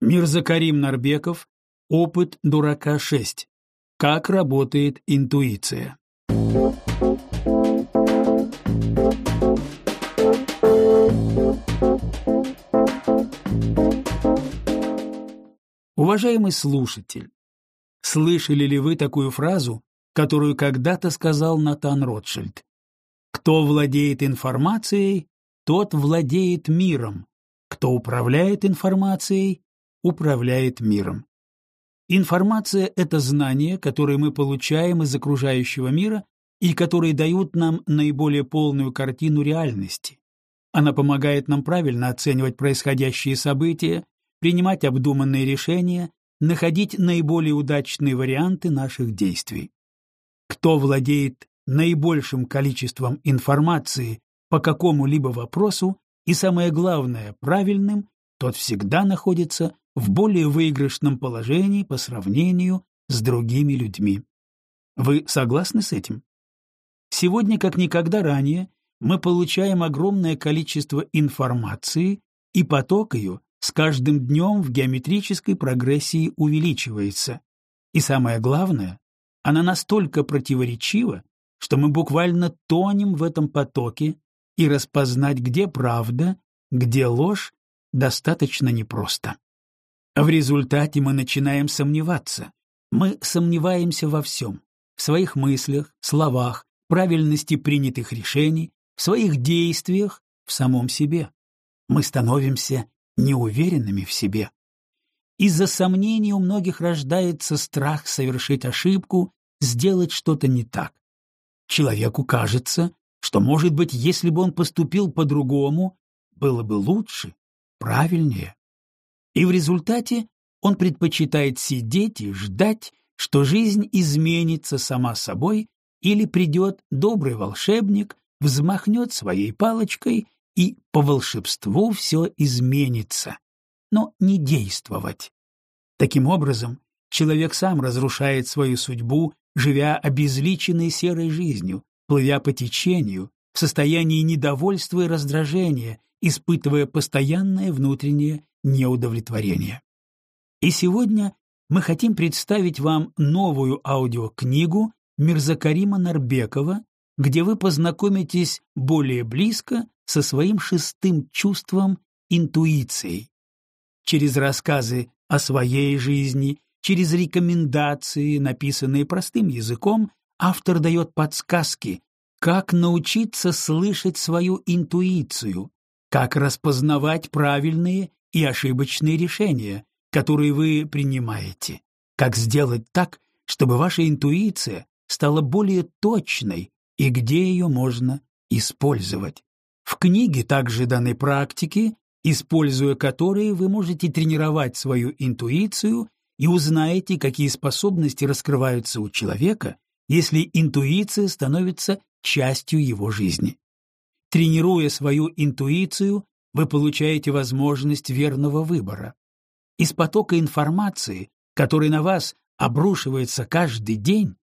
Мирзакарим Нарбеков, опыт дурака 6. Как работает интуиция? Уважаемый слушатель, слышали ли вы такую фразу, которую когда-то сказал Натан Ротшильд? Кто владеет информацией, тот владеет миром. Кто управляет информацией, управляет миром. Информация — это знания, которые мы получаем из окружающего мира и которые дают нам наиболее полную картину реальности. Она помогает нам правильно оценивать происходящие события, принимать обдуманные решения, находить наиболее удачные варианты наших действий. Кто владеет наибольшим количеством информации по какому-либо вопросу и, самое главное, правильным, тот всегда находится в более выигрышном положении по сравнению с другими людьми. Вы согласны с этим? Сегодня, как никогда ранее, мы получаем огромное количество информации, и поток ее с каждым днем в геометрической прогрессии увеличивается. И самое главное, она настолько противоречива, что мы буквально тонем в этом потоке, и распознать, где правда, где ложь, достаточно непросто. В результате мы начинаем сомневаться. Мы сомневаемся во всем. В своих мыслях, словах, правильности принятых решений, в своих действиях, в самом себе. Мы становимся неуверенными в себе. Из-за сомнений у многих рождается страх совершить ошибку, сделать что-то не так. Человеку кажется, что, может быть, если бы он поступил по-другому, было бы лучше, правильнее. И в результате он предпочитает сидеть и ждать, что жизнь изменится сама собой или придет добрый волшебник, взмахнет своей палочкой и по волшебству все изменится, но не действовать. Таким образом, человек сам разрушает свою судьбу, живя обезличенной серой жизнью, плывя по течению, в состоянии недовольства и раздражения, испытывая постоянное внутреннее неудовлетворение. И сегодня мы хотим представить вам новую аудиокнигу Мирзакарима Нарбекова, где вы познакомитесь более близко со своим шестым чувством интуицией. Через рассказы о своей жизни, через рекомендации, написанные простым языком, автор дает подсказки, как научиться слышать свою интуицию, как распознавать правильные и ошибочные решения, которые вы принимаете, как сделать так, чтобы ваша интуиция стала более точной и где ее можно использовать. В книге также даны практики, используя которые вы можете тренировать свою интуицию и узнаете, какие способности раскрываются у человека, если интуиция становится частью его жизни. Тренируя свою интуицию, вы получаете возможность верного выбора. Из потока информации, который на вас обрушивается каждый день,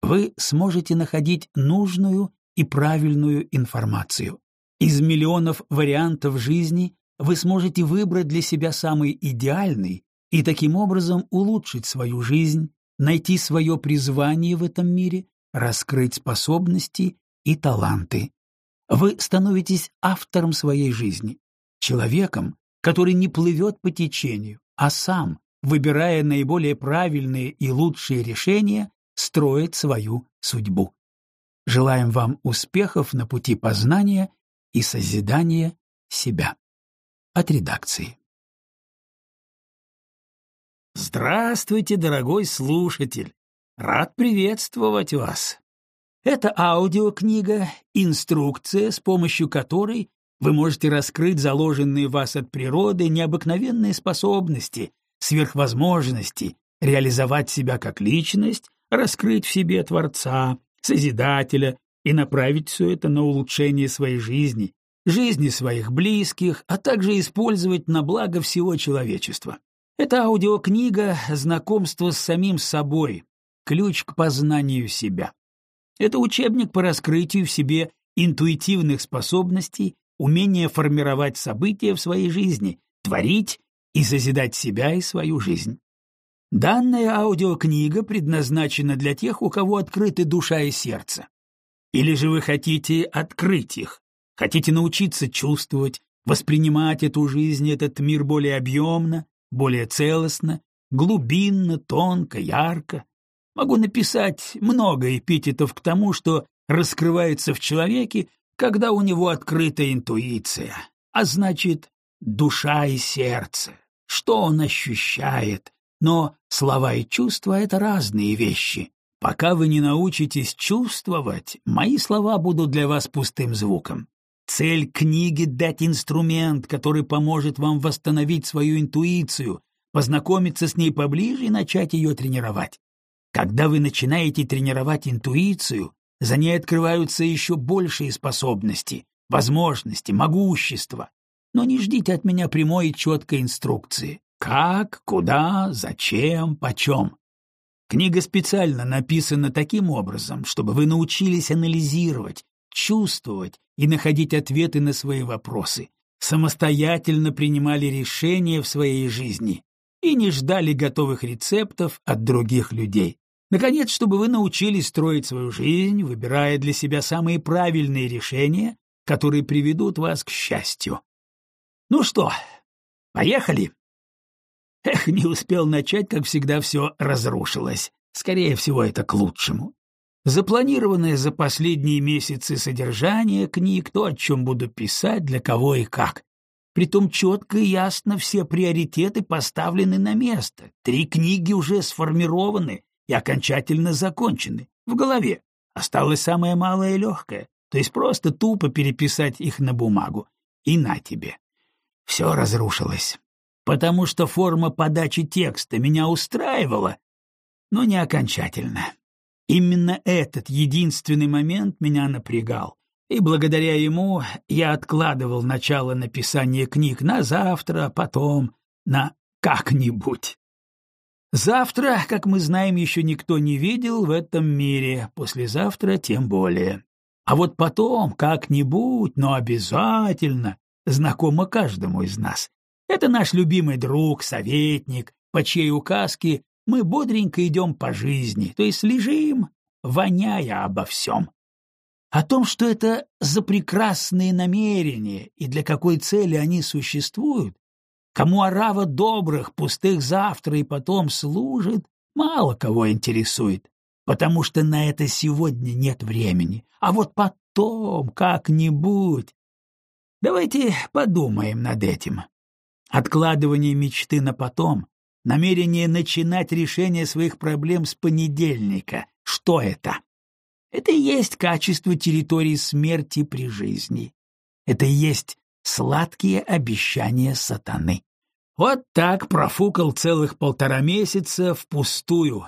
вы сможете находить нужную и правильную информацию. Из миллионов вариантов жизни вы сможете выбрать для себя самый идеальный и таким образом улучшить свою жизнь, найти свое призвание в этом мире, раскрыть способности и таланты. Вы становитесь автором своей жизни, человеком, который не плывет по течению, а сам, выбирая наиболее правильные и лучшие решения, строит свою судьбу. Желаем вам успехов на пути познания и созидания себя. От редакции. Здравствуйте, дорогой слушатель! Рад приветствовать вас! Это аудиокнига, инструкция, с помощью которой вы можете раскрыть заложенные в вас от природы необыкновенные способности, сверхвозможности, реализовать себя как личность, раскрыть в себе Творца, Созидателя и направить все это на улучшение своей жизни, жизни своих близких, а также использовать на благо всего человечества. Это аудиокнига «Знакомство с самим собой», ключ к познанию себя. Это учебник по раскрытию в себе интуитивных способностей, умения формировать события в своей жизни, творить и созидать себя и свою жизнь. Данная аудиокнига предназначена для тех, у кого открыты душа и сердце. Или же вы хотите открыть их, хотите научиться чувствовать, воспринимать эту жизнь, этот мир более объемно, более целостно, глубинно, тонко, ярко. Могу написать много эпитетов к тому, что раскрывается в человеке, когда у него открыта интуиция, а значит, душа и сердце, что он ощущает. Но слова и чувства — это разные вещи. Пока вы не научитесь чувствовать, мои слова будут для вас пустым звуком. Цель книги — дать инструмент, который поможет вам восстановить свою интуицию, познакомиться с ней поближе и начать ее тренировать. Когда вы начинаете тренировать интуицию, за ней открываются еще большие способности, возможности, могущество. Но не ждите от меня прямой и четкой инструкции. Как, куда, зачем, почем. Книга специально написана таким образом, чтобы вы научились анализировать, чувствовать и находить ответы на свои вопросы, самостоятельно принимали решения в своей жизни и не ждали готовых рецептов от других людей. Наконец, чтобы вы научились строить свою жизнь, выбирая для себя самые правильные решения, которые приведут вас к счастью. Ну что, поехали? Эх, не успел начать, как всегда все разрушилось. Скорее всего, это к лучшему. Запланированное за последние месяцы содержание книг, то, о чем буду писать, для кого и как. Притом четко и ясно все приоритеты поставлены на место. Три книги уже сформированы, и окончательно закончены, в голове. Осталось самое малое и легкое, то есть просто тупо переписать их на бумагу. И на тебе. Все разрушилось. Потому что форма подачи текста меня устраивала, но не окончательно. Именно этот единственный момент меня напрягал, и благодаря ему я откладывал начало написания книг на завтра, а потом на как-нибудь. Завтра, как мы знаем, еще никто не видел в этом мире, послезавтра тем более. А вот потом, как-нибудь, но обязательно, знакомо каждому из нас. Это наш любимый друг, советник, по чьей указке мы бодренько идем по жизни, то есть лежим, воняя обо всем. О том, что это за прекрасные намерения и для какой цели они существуют, Кому орава добрых, пустых завтра и потом служит, мало кого интересует, потому что на это сегодня нет времени. А вот потом, как-нибудь... Давайте подумаем над этим. Откладывание мечты на потом, намерение начинать решение своих проблем с понедельника. Что это? Это и есть качество территории смерти при жизни. Это и есть сладкие обещания сатаны. Вот так профукал целых полтора месяца впустую.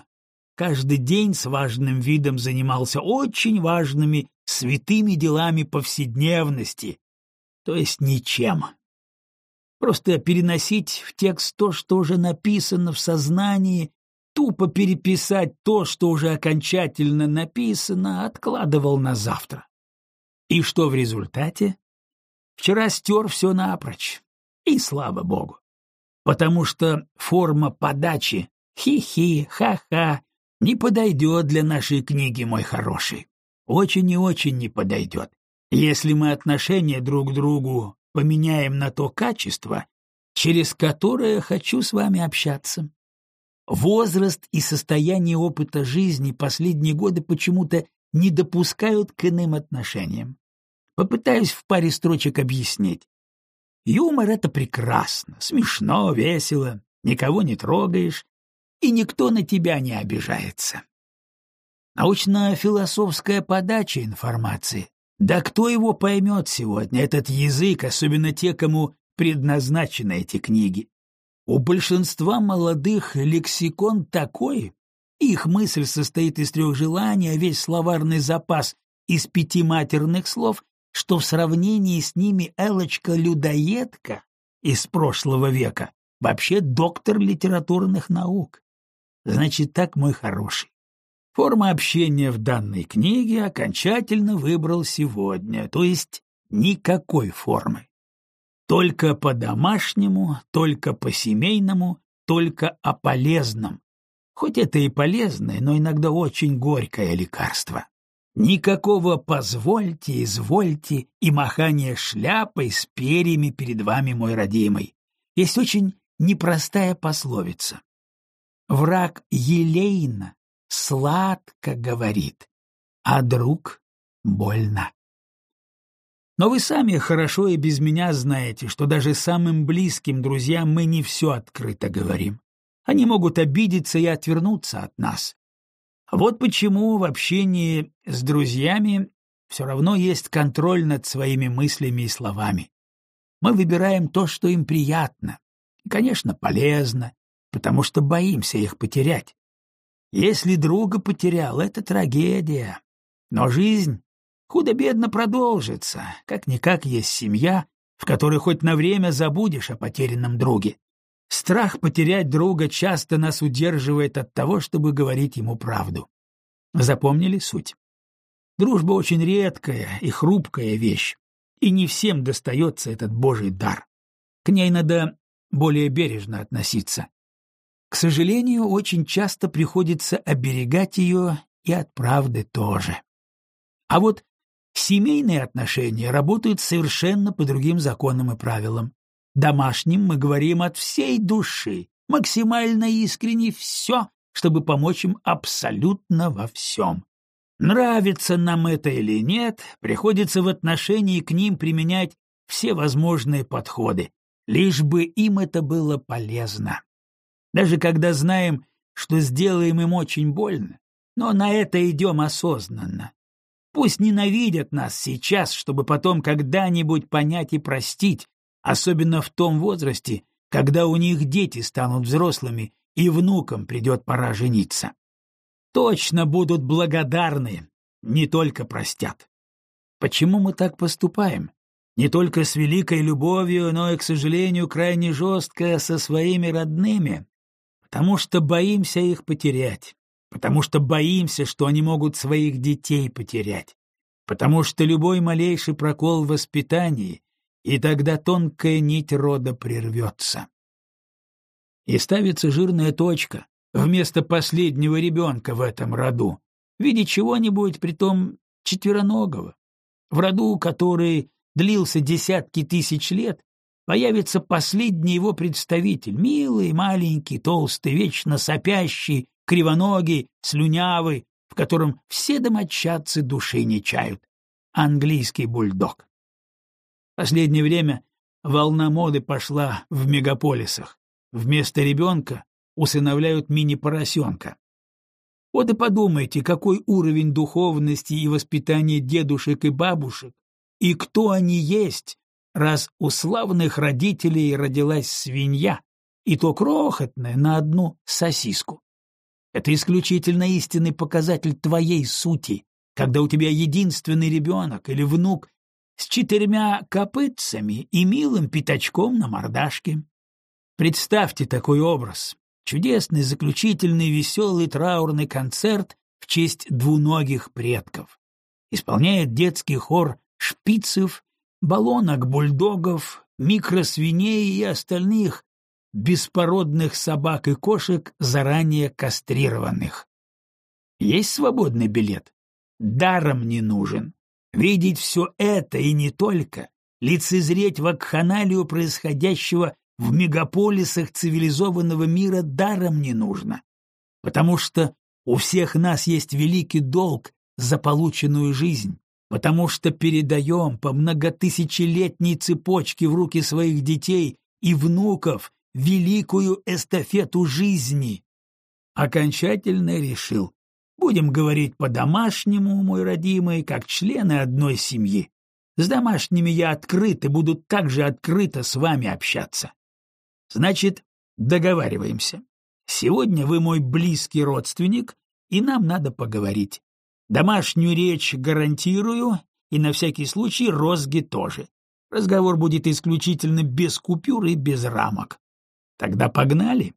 Каждый день с важным видом занимался очень важными святыми делами повседневности, то есть ничем. Просто переносить в текст то, что уже написано в сознании, тупо переписать то, что уже окончательно написано, откладывал на завтра. И что в результате? Вчера стер все напрочь, и слава богу. Потому что форма подачи «хи-хи», «ха-ха» не подойдет для нашей книги, мой хороший. Очень и очень не подойдет. Если мы отношение друг к другу поменяем на то качество, через которое хочу с вами общаться. Возраст и состояние опыта жизни последние годы почему-то не допускают к иным отношениям. Попытаюсь в паре строчек объяснить. Юмор — это прекрасно, смешно, весело, никого не трогаешь, и никто на тебя не обижается. Научно-философская подача информации. Да кто его поймет сегодня, этот язык, особенно те, кому предназначены эти книги? У большинства молодых лексикон такой, их мысль состоит из трех желаний, а весь словарный запас из пяти матерных слов, что в сравнении с ними Элочка-людоедка из прошлого века вообще доктор литературных наук. Значит так, мой хороший. Форма общения в данной книге окончательно выбрал сегодня, то есть никакой формы. Только по-домашнему, только по-семейному, только о полезном. Хоть это и полезное, но иногда очень горькое лекарство. Никакого «позвольте», «извольте» и махания шляпой с перьями перед вами, мой родимый. Есть очень непростая пословица. Враг елейно, сладко говорит, а друг больно. Но вы сами хорошо и без меня знаете, что даже самым близким друзьям мы не все открыто говорим. Они могут обидеться и отвернуться от нас. Вот почему в общении с друзьями все равно есть контроль над своими мыслями и словами. Мы выбираем то, что им приятно, и, конечно, полезно, потому что боимся их потерять. Если друга потерял, это трагедия. Но жизнь худо-бедно продолжится. Как-никак есть семья, в которой хоть на время забудешь о потерянном друге. Страх потерять друга часто нас удерживает от того, чтобы говорить ему правду. Запомнили суть? Дружба очень редкая и хрупкая вещь, и не всем достается этот божий дар. К ней надо более бережно относиться. К сожалению, очень часто приходится оберегать ее и от правды тоже. А вот семейные отношения работают совершенно по другим законам и правилам. Домашним мы говорим от всей души, максимально искренне все, чтобы помочь им абсолютно во всем. Нравится нам это или нет, приходится в отношении к ним применять все возможные подходы, лишь бы им это было полезно. Даже когда знаем, что сделаем им очень больно, но на это идем осознанно. Пусть ненавидят нас сейчас, чтобы потом когда-нибудь понять и простить, особенно в том возрасте, когда у них дети станут взрослыми и внукам придет пора жениться. Точно будут благодарны, не только простят. Почему мы так поступаем? Не только с великой любовью, но и, к сожалению, крайне жестко со своими родными, потому что боимся их потерять, потому что боимся, что они могут своих детей потерять, потому что любой малейший прокол в воспитании, и тогда тонкая нить рода прервется. И ставится жирная точка вместо последнего ребенка в этом роду, в виде чего-нибудь, притом четвероногого. В роду, который длился десятки тысяч лет, появится последний его представитель, милый, маленький, толстый, вечно сопящий, кривоногий, слюнявый, в котором все домочадцы души не чают. Английский бульдог. Последнее время волна моды пошла в мегаполисах. Вместо ребенка усыновляют мини-поросенка. Вот и подумайте, какой уровень духовности и воспитания дедушек и бабушек, и кто они есть, раз у славных родителей родилась свинья, и то крохотная на одну сосиску. Это исключительно истинный показатель твоей сути, когда у тебя единственный ребенок или внук с четырьмя копытцами и милым пятачком на мордашке. Представьте такой образ. Чудесный, заключительный, веселый траурный концерт в честь двуногих предков. Исполняет детский хор шпицев, баллонок бульдогов, микросвиней и остальных беспородных собак и кошек, заранее кастрированных. Есть свободный билет? Даром не нужен. Видеть все это и не только, лицезреть вакханалию происходящего в мегаполисах цивилизованного мира даром не нужно, потому что у всех нас есть великий долг за полученную жизнь, потому что передаем по многотысячелетней цепочке в руки своих детей и внуков великую эстафету жизни. Окончательно решил. Будем говорить по-домашнему, мой родимый, как члены одной семьи. С домашними я открыт и буду так же открыто с вами общаться. Значит, договариваемся. Сегодня вы мой близкий родственник, и нам надо поговорить. Домашнюю речь гарантирую, и на всякий случай розги тоже. Разговор будет исключительно без купюр и без рамок. Тогда погнали.